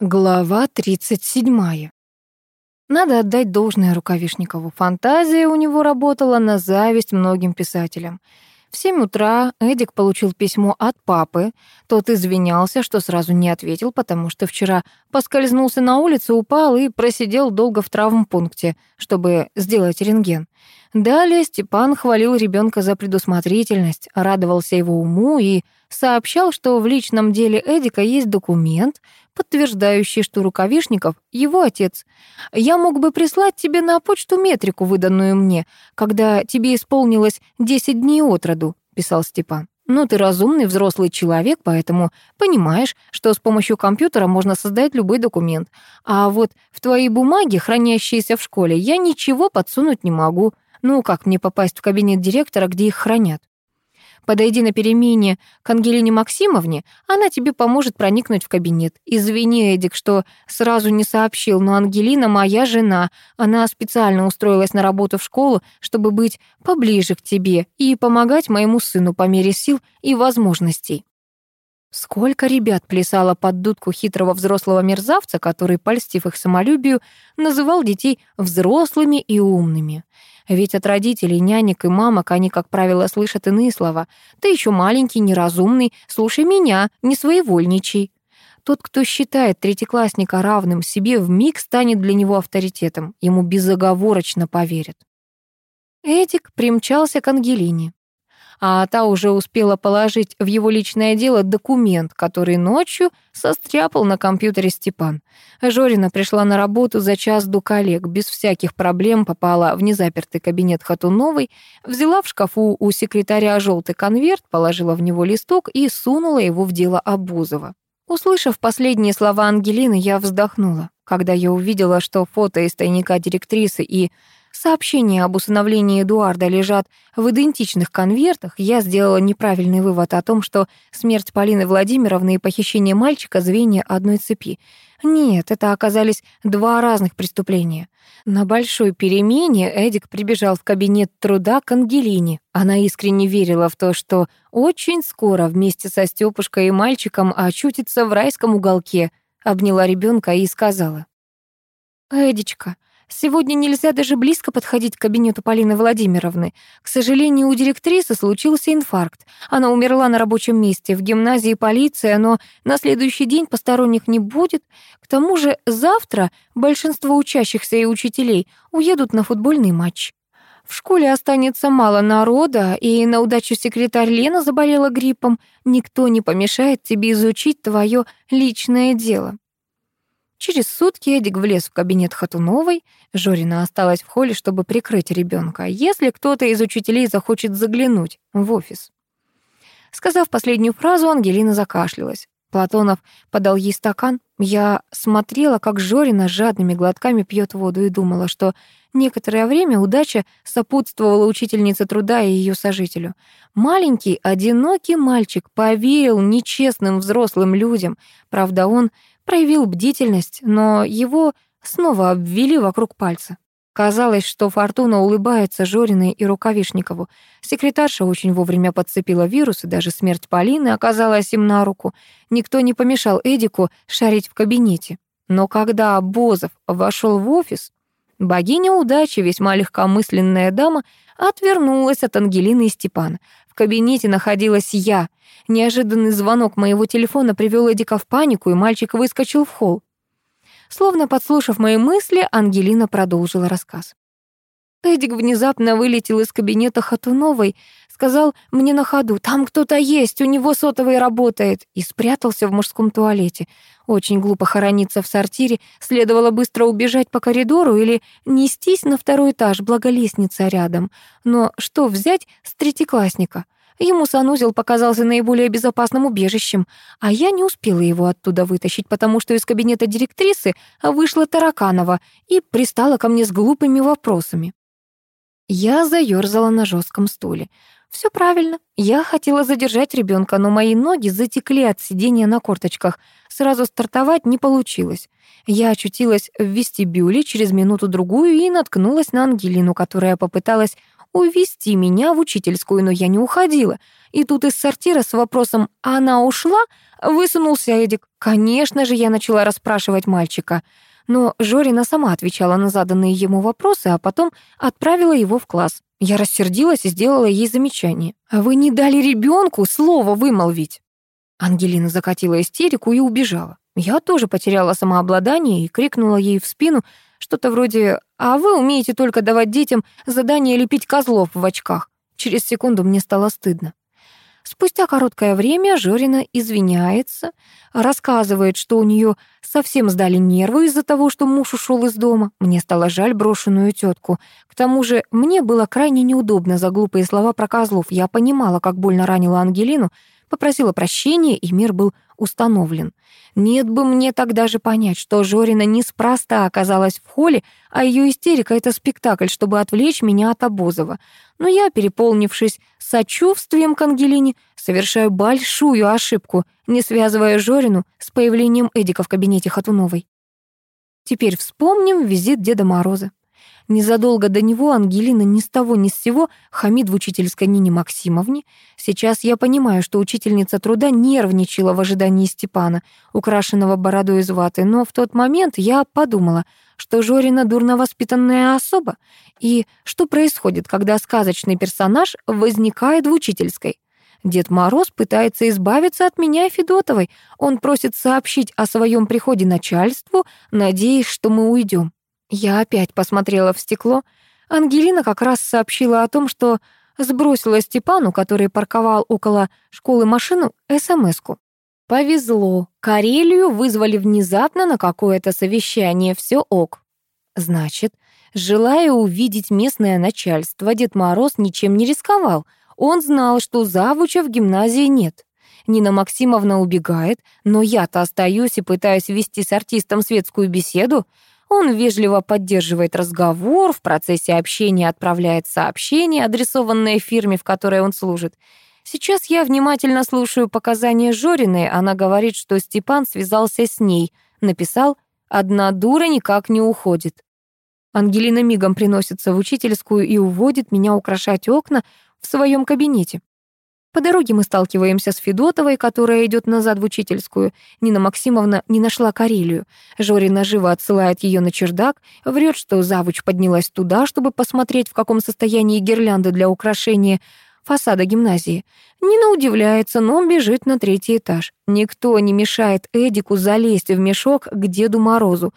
Глава 37. Надо отдать должное Рукавишникову. Фантазия у него работала на зависть многим писателям. В семь утра Эдик получил письмо от папы. Тот извинялся, что сразу не ответил, потому что вчера поскользнулся на улице, упал и просидел долго в травмпункте, чтобы сделать рентген. Далее Степан хвалил ребенка за предусмотрительность, радовался его уму и сообщал, что в личном деле Эдика есть документ, подтверждающий, что Рукавишников — его отец. «Я мог бы прислать тебе на почту метрику, выданную мне, когда тебе исполнилось 10 дней от роду», — писал Степан. «Но ты разумный взрослый человек, поэтому понимаешь, что с помощью компьютера можно создать любой документ. А вот в твои бумаги, хранящиеся в школе, я ничего подсунуть не могу. Ну, как мне попасть в кабинет директора, где их хранят?» Подойди на перемене к Ангелине Максимовне, она тебе поможет проникнуть в кабинет. Извини, Эдик, что сразу не сообщил, но Ангелина моя жена. Она специально устроилась на работу в школу, чтобы быть поближе к тебе и помогать моему сыну по мере сил и возможностей. Сколько ребят плясало под дудку хитрого взрослого мерзавца, который, польстив их самолюбию, называл детей взрослыми и умными. Ведь от родителей, нянек и мамок они, как правило, слышат иные слова. «Ты еще маленький, неразумный, слушай меня, не своевольничай». Тот, кто считает третьеклассника равным себе, вмиг станет для него авторитетом, ему безоговорочно поверят. Эдик примчался к Ангелине а та уже успела положить в его личное дело документ, который ночью состряпал на компьютере Степан. Жорина пришла на работу за час до коллег, без всяких проблем попала в незапертый кабинет Хатуновой, взяла в шкафу у секретаря желтый конверт, положила в него листок и сунула его в дело Абузова. Услышав последние слова Ангелины, я вздохнула, когда я увидела, что фото из тайника директрисы и Сообщения об усыновлении Эдуарда лежат в идентичных конвертах. Я сделала неправильный вывод о том, что смерть Полины Владимировны и похищение мальчика — звенья одной цепи. Нет, это оказались два разных преступления. На большой перемене Эдик прибежал в кабинет труда к Ангелине. Она искренне верила в то, что очень скоро вместе со Стёпушкой и мальчиком очутится в райском уголке. Обняла ребенка и сказала. «Эдичка, Сегодня нельзя даже близко подходить к кабинету Полины Владимировны. К сожалению, у директрисы случился инфаркт. Она умерла на рабочем месте, в гимназии полиция, но на следующий день посторонних не будет. К тому же завтра большинство учащихся и учителей уедут на футбольный матч. В школе останется мало народа, и на удачу секретарь Лена заболела гриппом. Никто не помешает тебе изучить твое личное дело. Через сутки Эдик влез в кабинет Хатуновой. Жорина осталась в холле, чтобы прикрыть ребенка, если кто-то из учителей захочет заглянуть в офис. Сказав последнюю фразу, Ангелина закашлялась. Платонов подал ей стакан. Я смотрела, как Жорина жадными глотками пьет воду и думала, что некоторое время удача сопутствовала учительнице труда и ее сожителю. Маленький, одинокий мальчик поверил нечестным взрослым людям. Правда, он проявил бдительность, но его снова обвели вокруг пальца. Казалось, что Фортуна улыбается Жориной и Рукавишникову. Секретарша очень вовремя подцепила вирус, и даже смерть Полины оказалась им на руку. Никто не помешал Эдику шарить в кабинете. Но когда Бозов вошел в офис, богиня удачи, весьма легкомысленная дама, отвернулась от Ангелины и Степана. Кабинете находилась я. Неожиданный звонок моего телефона привел Эдика в панику, и мальчик выскочил в холл. Словно подслушав мои мысли, Ангелина продолжила рассказ. Эдик внезапно вылетел из кабинета Хатуновой, сказал мне на ходу, там кто-то есть, у него сотовый работает, и спрятался в мужском туалете. Очень глупо хорониться в сортире, следовало быстро убежать по коридору или нестись на второй этаж, благо лестница рядом. Но что взять с третьеклассника? Ему санузел показался наиболее безопасным убежищем, а я не успела его оттуда вытащить, потому что из кабинета директрисы вышла Тараканова и пристала ко мне с глупыми вопросами. Я заёрзала на жестком стуле. Все правильно. Я хотела задержать ребенка, но мои ноги затекли от сидения на корточках. Сразу стартовать не получилось. Я очутилась в вестибюле через минуту-другую и наткнулась на Ангелину, которая попыталась увести меня в учительскую, но я не уходила. И тут из сортира с вопросом «она ушла?» высунулся Эдик. Конечно же, я начала расспрашивать мальчика. Но Жорина сама отвечала на заданные ему вопросы, а потом отправила его в класс. Я рассердилась и сделала ей замечание. «А вы не дали ребенку слово вымолвить!» Ангелина закатила истерику и убежала. Я тоже потеряла самообладание и крикнула ей в спину что-то вроде «А вы умеете только давать детям задание лепить козлов в очках». Через секунду мне стало стыдно. Спустя короткое время Жорина извиняется, рассказывает, что у нее совсем сдали нервы из-за того, что муж ушел из дома. Мне стало жаль брошенную тетку. К тому же мне было крайне неудобно за глупые слова про козлов. Я понимала, как больно ранила Ангелину, попросила прощения, и мир был установлен. Нет бы мне тогда же понять, что Жорина неспроста оказалась в холле, а ее истерика — это спектакль, чтобы отвлечь меня от Обозова. Но я, переполнившись сочувствием к Ангелине, совершаю большую ошибку, не связывая Жорину с появлением Эдика в кабинете Хатуновой. Теперь вспомним визит Деда Мороза. Незадолго до него Ангелина ни с того ни с сего хамит в учительской Нине Максимовне. Сейчас я понимаю, что учительница труда нервничала в ожидании Степана, украшенного бородой из ваты, но в тот момент я подумала, что Жорина дурновоспитанная особа, и что происходит, когда сказочный персонаж возникает в учительской. Дед Мороз пытается избавиться от меня и Федотовой. Он просит сообщить о своем приходе начальству, надеясь, что мы уйдем. Я опять посмотрела в стекло. Ангелина как раз сообщила о том, что сбросила Степану, который парковал около школы машину, СМС-ку. Повезло. Карелию вызвали внезапно на какое-то совещание. Все ок. Значит, желая увидеть местное начальство, Дед Мороз ничем не рисковал. Он знал, что завуча в гимназии нет. Нина Максимовна убегает, но я-то остаюсь и пытаюсь вести с артистом светскую беседу. Он вежливо поддерживает разговор, в процессе общения отправляет сообщение, адресованное фирме, в которой он служит. Сейчас я внимательно слушаю показания Жориной. Она говорит, что Степан связался с ней. Написал «Одна дура никак не уходит». Ангелина мигом приносится в учительскую и уводит меня украшать окна в своем кабинете. По дороге мы сталкиваемся с Федотовой, которая идет назад в учительскую. Нина Максимовна не нашла Карелию. Жорина живо отсылает ее на чердак, врет, что завуч поднялась туда, чтобы посмотреть, в каком состоянии гирлянды для украшения фасада гимназии. Нина удивляется, но бежит на третий этаж. Никто не мешает Эдику залезть в мешок к Деду Морозу.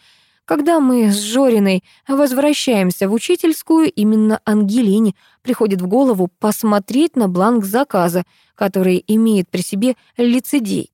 Когда мы с Жориной возвращаемся в учительскую, именно Ангелине приходит в голову посмотреть на бланк заказа, который имеет при себе лицедей.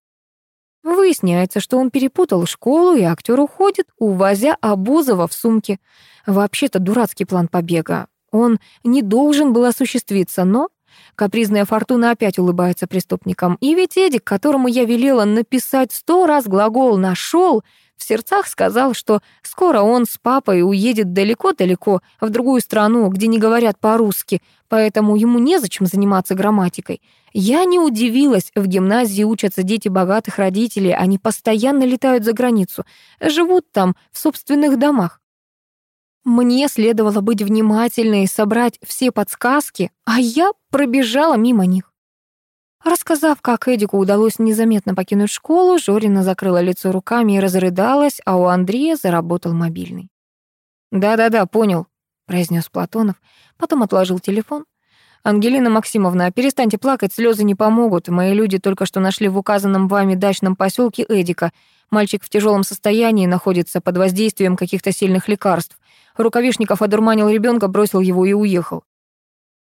Выясняется, что он перепутал школу, и актер уходит, увозя Абузова в сумке. Вообще-то дурацкий план побега. Он не должен был осуществиться, но Капризная фортуна опять улыбается преступникам. И ведь Эдик, которому я велела написать сто раз глагол «нашел», в сердцах сказал, что скоро он с папой уедет далеко-далеко, в другую страну, где не говорят по-русски, поэтому ему незачем заниматься грамматикой. Я не удивилась, в гимназии учатся дети богатых родителей, они постоянно летают за границу, живут там, в собственных домах. Мне следовало быть внимательной и собрать все подсказки, а я пробежала мимо них. Рассказав, как Эдику удалось незаметно покинуть школу, Жорина закрыла лицо руками и разрыдалась, а у Андрея заработал мобильный. «Да-да-да, понял», — произнес Платонов, потом отложил телефон. «Ангелина Максимовна, перестаньте плакать, слезы не помогут. Мои люди только что нашли в указанном вами дачном поселке Эдика. Мальчик в тяжелом состоянии находится под воздействием каких-то сильных лекарств. Рукавишников одурманил ребенка, бросил его и уехал».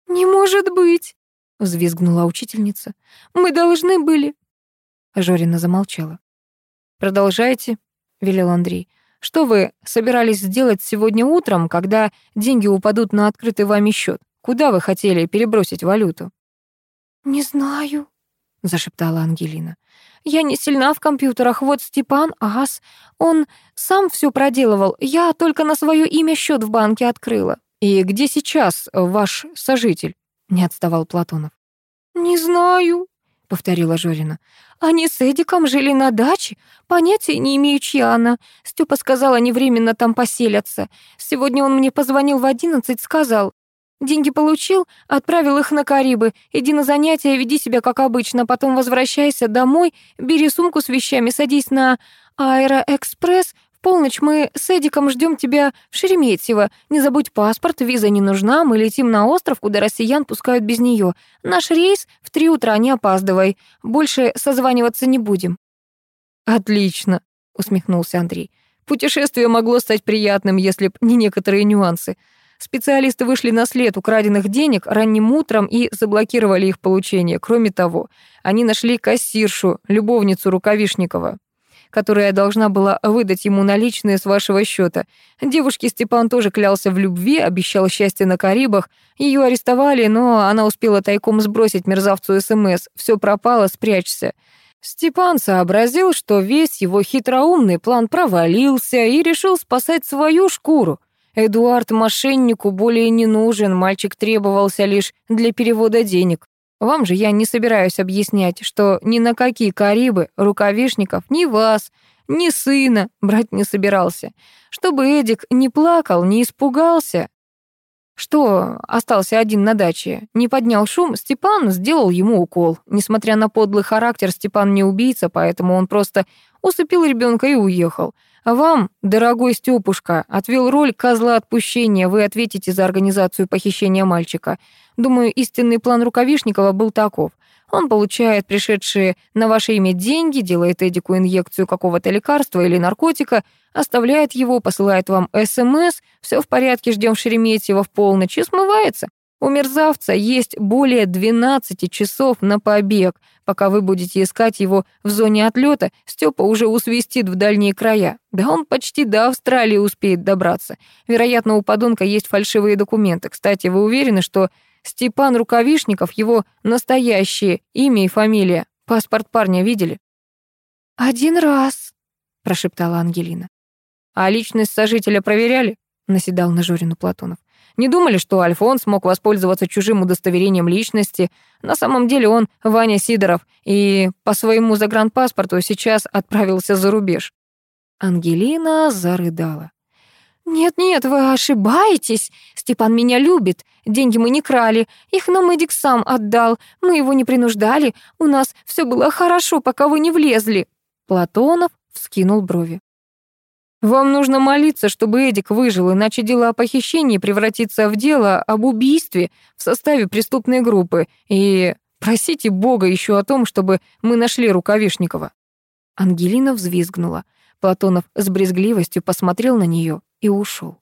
«Не может быть!» — взвизгнула учительница. «Мы должны были...» Жорина замолчала. «Продолжайте», — велел Андрей. «Что вы собирались сделать сегодня утром, когда деньги упадут на открытый вами счет? Куда вы хотели перебросить валюту?» «Не знаю», — зашептала Ангелина. «Я не сильна в компьютерах. Вот Степан Ас, он сам все проделывал. Я только на свое имя счет в банке открыла». «И где сейчас ваш сожитель?» — не отставал Платонов. «Не знаю», — повторила Жорина. «Они с Эдиком жили на даче. Понятия не имею, чья она. Степа сказал, они временно там поселятся. Сегодня он мне позвонил в одиннадцать, сказал, Деньги получил, отправил их на Карибы. Иди на занятия, веди себя как обычно, потом возвращайся домой, бери сумку с вещами, садись на Аэроэкспресс. В полночь мы с Эдиком ждем тебя в Шереметьево. Не забудь паспорт, виза не нужна, мы летим на остров, куда россиян пускают без нее. Наш рейс в три утра, не опаздывай. Больше созваниваться не будем». «Отлично», — усмехнулся Андрей. «Путешествие могло стать приятным, если б не некоторые нюансы. Специалисты вышли на след украденных денег ранним утром и заблокировали их получение. Кроме того, они нашли кассиршу, любовницу Рукавишникова, которая должна была выдать ему наличные с вашего счета. Девушке Степан тоже клялся в любви, обещал счастье на Карибах. Ее арестовали, но она успела тайком сбросить мерзавцу СМС. Все пропало, спрячься. Степан сообразил, что весь его хитроумный план провалился и решил спасать свою шкуру. Эдуард мошеннику более не нужен, мальчик требовался лишь для перевода денег. Вам же я не собираюсь объяснять, что ни на какие Карибы рукавишников ни вас, ни сына брать не собирался. Чтобы Эдик не плакал, не испугался. Что остался один на даче, не поднял шум, Степан сделал ему укол. Несмотря на подлый характер, Степан не убийца, поэтому он просто усыпил ребенка и уехал. А вам, дорогой Стёпушка, отвел роль козла отпущения, вы ответите за организацию похищения мальчика. Думаю, истинный план Рукавишникова был таков. Он получает пришедшие на ваше имя деньги, делает Эдику инъекцию какого-то лекарства или наркотика, оставляет его, посылает вам СМС, все в порядке, ждем Шереметьево в полночь и смывается. У мерзавца есть более 12 часов на побег. Пока вы будете искать его в зоне отлета, Степа уже усвистит в дальние края. Да он почти до Австралии успеет добраться. Вероятно, у подонка есть фальшивые документы. Кстати, вы уверены, что Степан Рукавишников его настоящее имя и фамилия? Паспорт парня видели? «Один раз», — прошептала Ангелина. «А личность сожителя проверяли?» — наседал на Жорину Платонов. Не думали, что Альфонс мог воспользоваться чужим удостоверением личности. На самом деле он Ваня Сидоров и по своему загранпаспорту сейчас отправился за рубеж. Ангелина зарыдала. «Нет-нет, вы ошибаетесь. Степан меня любит. Деньги мы не крали. Их нам Эдик сам отдал. Мы его не принуждали. У нас все было хорошо, пока вы не влезли». Платонов вскинул брови. Вам нужно молиться, чтобы Эдик выжил, иначе дело о похищении превратится в дело об убийстве в составе преступной группы. И просите Бога еще о том, чтобы мы нашли Рукавишникова». Ангелина взвизгнула. Платонов с брезгливостью посмотрел на нее и ушел.